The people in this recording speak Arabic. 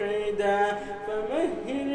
قيدا فمهل